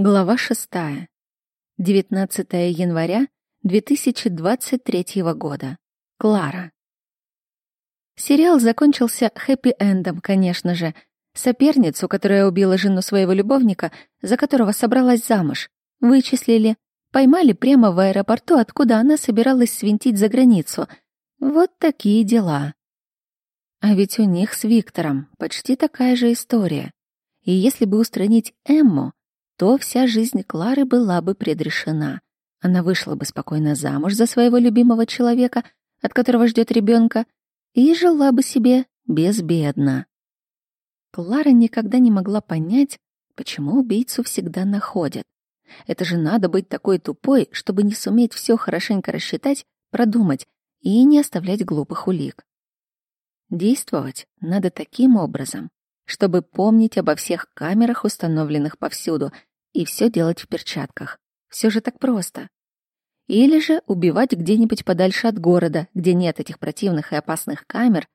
Глава шестая. 19 января 2023 года. Клара. Сериал закончился хэппи-эндом, конечно же. Соперницу, которая убила жену своего любовника, за которого собралась замуж, вычислили, поймали прямо в аэропорту, откуда она собиралась свинтить за границу. Вот такие дела. А ведь у них с Виктором почти такая же история. И если бы устранить Эмму, то вся жизнь Клары была бы предрешена. Она вышла бы спокойно замуж за своего любимого человека, от которого ждет ребенка, и жила бы себе безбедно. Клара никогда не могла понять, почему убийцу всегда находят. Это же надо быть такой тупой, чтобы не суметь все хорошенько рассчитать, продумать и не оставлять глупых улик. Действовать надо таким образом, чтобы помнить обо всех камерах, установленных повсюду, и все делать в перчатках. Все же так просто. Или же убивать где-нибудь подальше от города, где нет этих противных и опасных камер,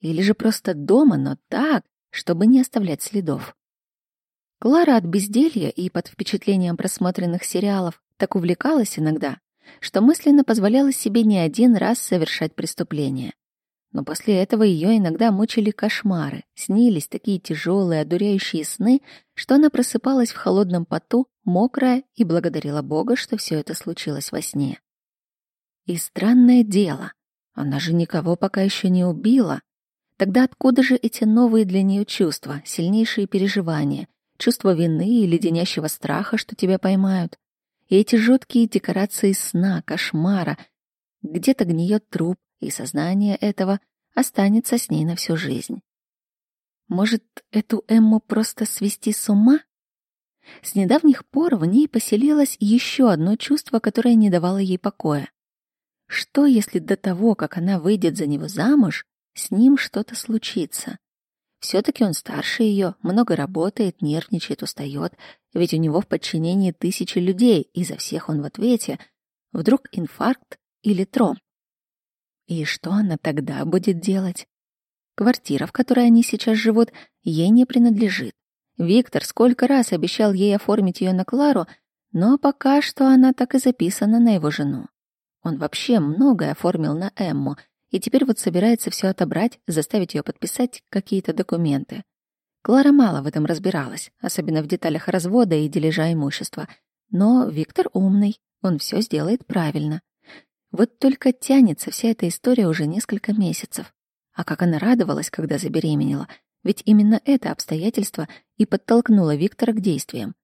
или же просто дома, но так, чтобы не оставлять следов. Клара от безделья и под впечатлением просмотренных сериалов так увлекалась иногда, что мысленно позволяла себе не один раз совершать преступление. Но после этого ее иногда мучили кошмары, снились такие тяжелые, одуряющие сны, что она просыпалась в холодном поту, мокрая, и благодарила Бога, что все это случилось во сне. И странное дело, она же никого пока еще не убила. Тогда откуда же эти новые для нее чувства, сильнейшие переживания, чувство вины и леденящего страха, что тебя поймают? И эти жуткие декорации сна, кошмара. Где-то гниет труп, и сознание этого останется с ней на всю жизнь. Может, эту Эмму просто свести с ума? С недавних пор в ней поселилось еще одно чувство, которое не давало ей покоя. Что, если до того, как она выйдет за него замуж, с ним что-то случится? Все-таки он старше ее, много работает, нервничает, устает, ведь у него в подчинении тысячи людей, и за всех он в ответе. Вдруг инфаркт или тромб? И что она тогда будет делать? Квартира, в которой они сейчас живут, ей не принадлежит. Виктор сколько раз обещал ей оформить ее на Клару, но пока что она так и записана на его жену. Он вообще многое оформил на Эмму, и теперь вот собирается все отобрать, заставить ее подписать какие-то документы. Клара мало в этом разбиралась, особенно в деталях развода и дележа имущества. Но Виктор умный, он все сделает правильно. Вот только тянется вся эта история уже несколько месяцев. А как она радовалась, когда забеременела, ведь именно это обстоятельство и подтолкнуло Виктора к действиям.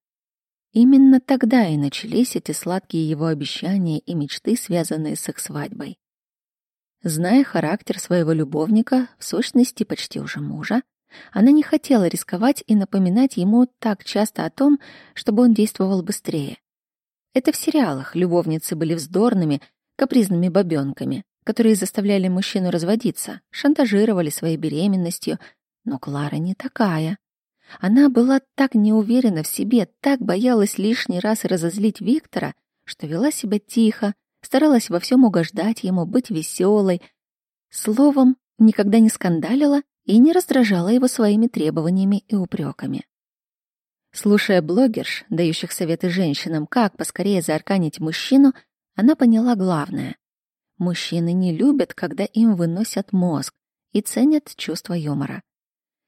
Именно тогда и начались эти сладкие его обещания и мечты, связанные с их свадьбой. Зная характер своего любовника, в сущности почти уже мужа, она не хотела рисковать и напоминать ему так часто о том, чтобы он действовал быстрее. Это в сериалах любовницы были вздорными капризными бабёнками, которые заставляли мужчину разводиться, шантажировали своей беременностью. Но Клара не такая. Она была так неуверена в себе, так боялась лишний раз разозлить Виктора, что вела себя тихо, старалась во всем угождать ему, быть веселой. Словом, никогда не скандалила и не раздражала его своими требованиями и упреками. Слушая блогерш, дающих советы женщинам, как поскорее заарканить мужчину, она поняла главное. Мужчины не любят, когда им выносят мозг и ценят чувство юмора.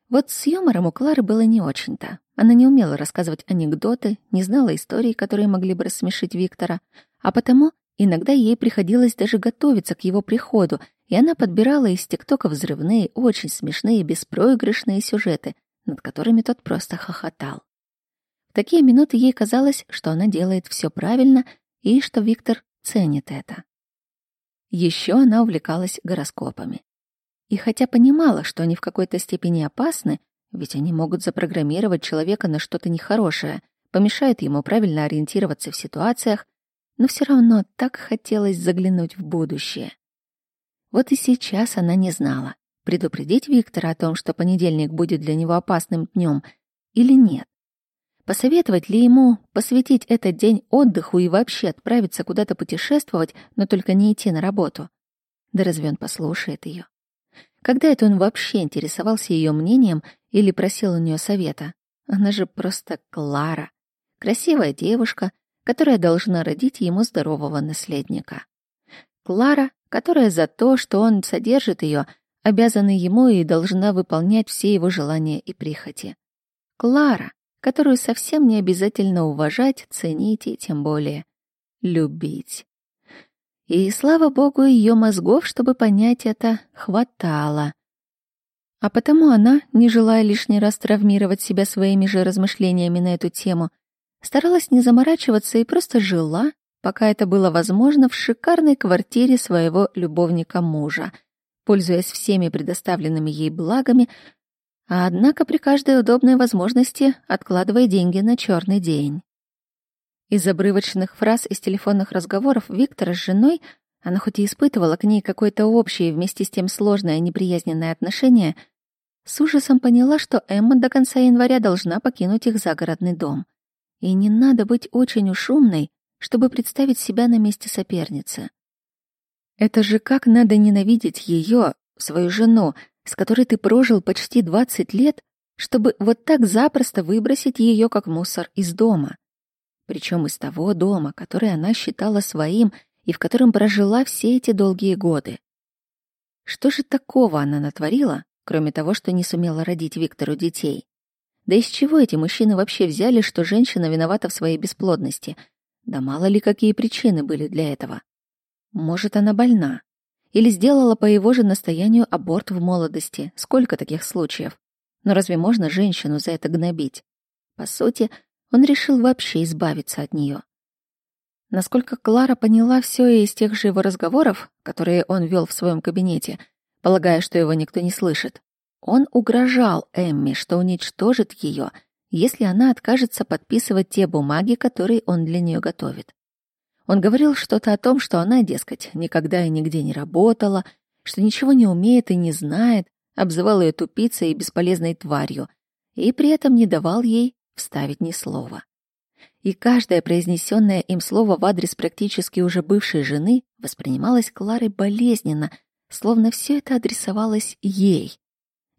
Вот с юмором у Клары было не очень-то. Она не умела рассказывать анекдоты, не знала историй, которые могли бы рассмешить Виктора, а потому иногда ей приходилось даже готовиться к его приходу, и она подбирала из ТикТока взрывные, очень смешные, беспроигрышные сюжеты, над которыми тот просто хохотал. В такие минуты ей казалось, что она делает все правильно и что Виктор ценит это. Еще она увлекалась гороскопами. И хотя понимала, что они в какой-то степени опасны, ведь они могут запрограммировать человека на что-то нехорошее, помешают ему правильно ориентироваться в ситуациях, но все равно так хотелось заглянуть в будущее. Вот и сейчас она не знала, предупредить Виктора о том, что понедельник будет для него опасным днем, или нет. Посоветовать ли ему посвятить этот день отдыху и вообще отправиться куда-то путешествовать, но только не идти на работу? Да разве он послушает ее? Когда это он вообще интересовался ее мнением или просил у нее совета? Она же просто Клара. красивая девушка, которая должна родить ему здорового наследника. Клара, которая за то, что он содержит ее, обязана ему и должна выполнять все его желания и прихоти. Клара, которую совсем не обязательно уважать, ценить и тем более любить. И, слава богу, ее мозгов, чтобы понять это, хватало. А потому она, не желая лишний раз травмировать себя своими же размышлениями на эту тему, старалась не заморачиваться и просто жила, пока это было возможно, в шикарной квартире своего любовника-мужа, пользуясь всеми предоставленными ей благами, а однако при каждой удобной возможности откладывая деньги на черный день. Из обрывочных фраз из телефонных разговоров Виктора с женой она хоть и испытывала к ней какое-то общее вместе с тем сложное неприязненное отношение, с ужасом поняла, что Эмма до конца января должна покинуть их загородный дом. И не надо быть очень уж умной, чтобы представить себя на месте соперницы. Это же как надо ненавидеть ее, свою жену, с которой ты прожил почти 20 лет, чтобы вот так запросто выбросить ее как мусор из дома причем из того дома, который она считала своим и в котором прожила все эти долгие годы. Что же такого она натворила, кроме того, что не сумела родить Виктору детей? Да из чего эти мужчины вообще взяли, что женщина виновата в своей бесплодности? Да мало ли какие причины были для этого. Может, она больна? Или сделала по его же настоянию аборт в молодости? Сколько таких случаев? Но разве можно женщину за это гнобить? По сути, он решил вообще избавиться от нее. Насколько Клара поняла все из тех же его разговоров, которые он вел в своем кабинете, полагая, что его никто не слышит, он угрожал Эмми, что уничтожит ее, если она откажется подписывать те бумаги, которые он для нее готовит. Он говорил что-то о том, что она, дескать, никогда и нигде не работала, что ничего не умеет и не знает, обзывал ее тупицей и бесполезной тварью, и при этом не давал ей вставить ни слова. И каждое произнесенное им слово в адрес практически уже бывшей жены воспринималось Кларой болезненно, словно все это адресовалось ей.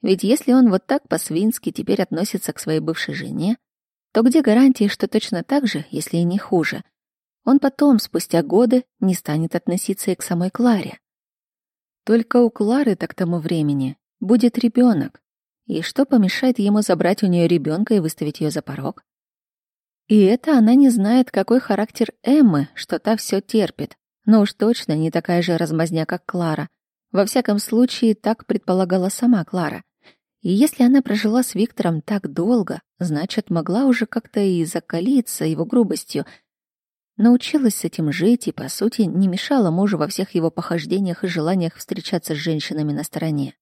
Ведь если он вот так по-свински теперь относится к своей бывшей жене, то где гарантии, что точно так же, если и не хуже, он потом, спустя годы, не станет относиться и к самой Кларе? Только у Клары так тому времени будет ребенок, и что помешает ему забрать у нее ребенка и выставить ее за порог? И это она не знает, какой характер Эммы, что та все терпит. Но уж точно не такая же размазня, как Клара. Во всяком случае, так предполагала сама Клара. И если она прожила с Виктором так долго, значит, могла уже как-то и закалиться его грубостью, научилась с этим жить и, по сути, не мешала мужу во всех его похождениях и желаниях встречаться с женщинами на стороне.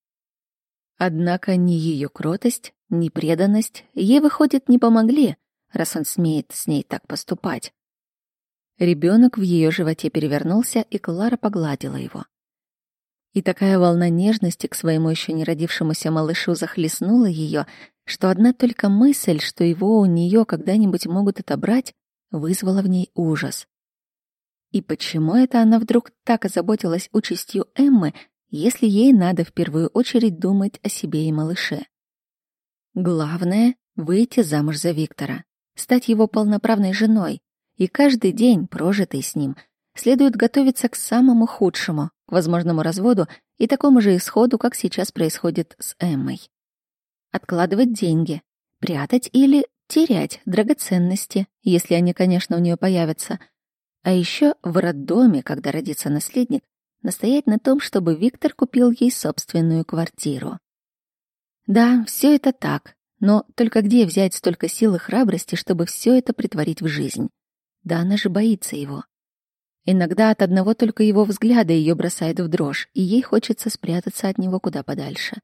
Однако ни ее кротость, ни преданность ей, выходит, не помогли, раз он смеет с ней так поступать. Ребенок в ее животе перевернулся, и Клара погладила его. И такая волна нежности к своему еще не родившемуся малышу захлестнула ее, что одна только мысль, что его у нее когда-нибудь могут отобрать, вызвала в ней ужас. И почему это она вдруг так озаботилась участью Эммы, если ей надо в первую очередь думать о себе и малыше. Главное — выйти замуж за Виктора, стать его полноправной женой, и каждый день, прожитый с ним, следует готовиться к самому худшему, к возможному разводу и такому же исходу, как сейчас происходит с Эммой. Откладывать деньги, прятать или терять драгоценности, если они, конечно, у нее появятся. А еще в роддоме, когда родится наследник, настоять на том, чтобы Виктор купил ей собственную квартиру. Да, все это так, но только где взять столько сил и храбрости, чтобы все это притворить в жизнь? Да она же боится его. Иногда от одного только его взгляда ее бросает в дрожь, и ей хочется спрятаться от него куда подальше.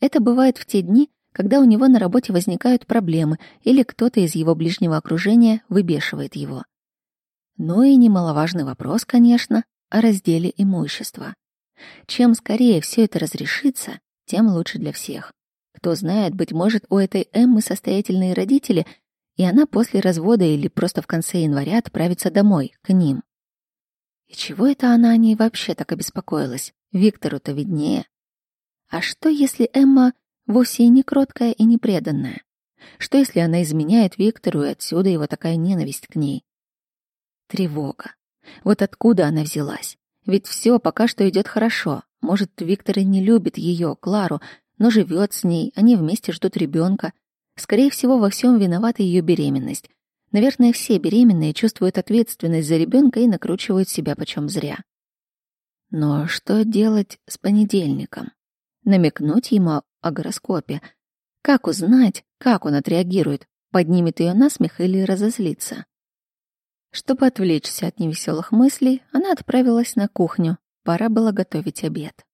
Это бывает в те дни, когда у него на работе возникают проблемы или кто-то из его ближнего окружения выбешивает его. Ну и немаловажный вопрос, конечно, о разделе имущества. Чем скорее все это разрешится, тем лучше для всех. Кто знает, быть может, у этой Эммы состоятельные родители, и она после развода или просто в конце января отправится домой, к ним. И чего это она о ней вообще так обеспокоилась? Виктору-то виднее. А что, если Эмма вовсе и не кроткая и не преданная? Что если она изменяет Виктору, и отсюда его такая ненависть к ней? Тревога. Вот откуда она взялась? Ведь все пока что идет хорошо. Может, Виктор и не любит ее, Клару, но живет с ней, они вместе ждут ребенка. Скорее всего, во всем виновата ее беременность. Наверное, все беременные чувствуют ответственность за ребенка и накручивают себя почем зря. Но что делать с понедельником? Намекнуть ему о гороскопе? Как узнать, как он отреагирует? Поднимет ее на смех или разозлится? Чтобы отвлечься от невеселых мыслей, она отправилась на кухню. Пора было готовить обед.